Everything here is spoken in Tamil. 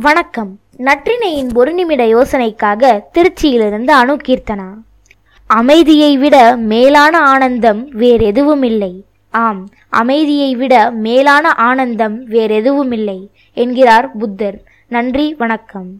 வணக்கம். நற்றினையின் ஒரு நிமிட யோசனைக்காக திருச்சியிலிருந்து அணு கீர்த்தனா அமைதியை விட மேலான ஆனந்தம் வேறெதுவுமில்லை. ஆம் அமைதியை விட மேலான ஆனந்தம் வேறெதுவுமில்லை என்கிறார் புத்தர். நன்றி வணக்கம்.